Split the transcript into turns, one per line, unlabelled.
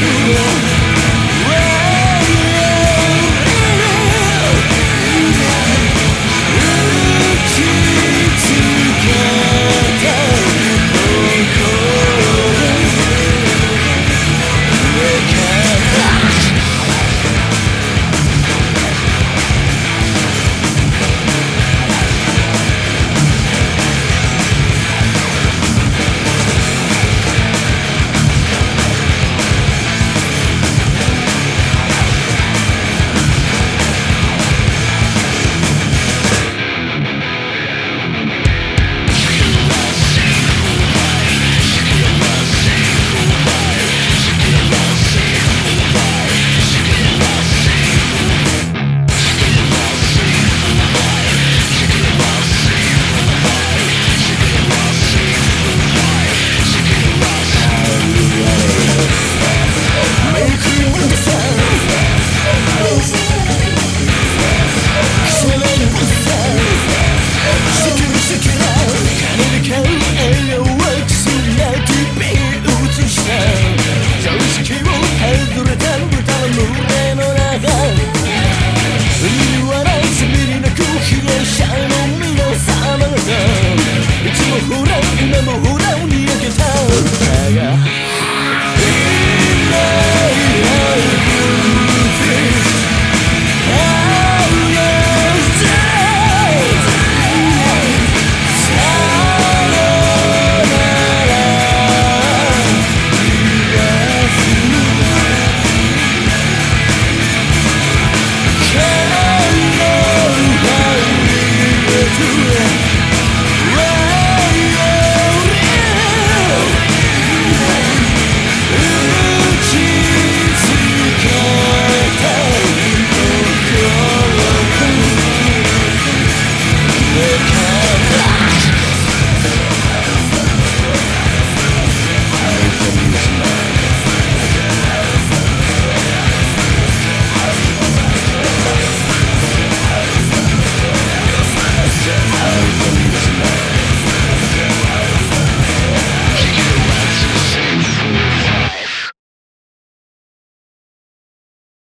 to